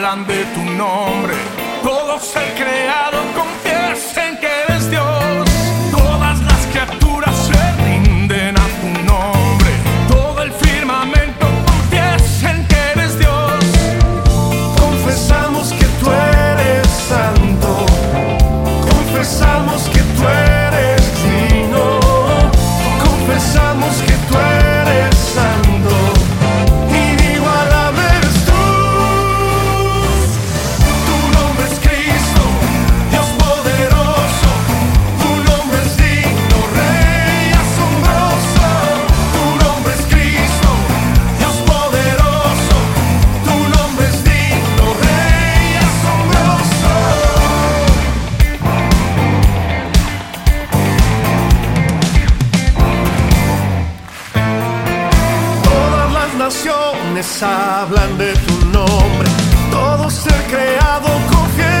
hablan de tu nombre. Todos ser creado confiesen que eres Dios. hablan de tu nombre, todo ser creado confiesa.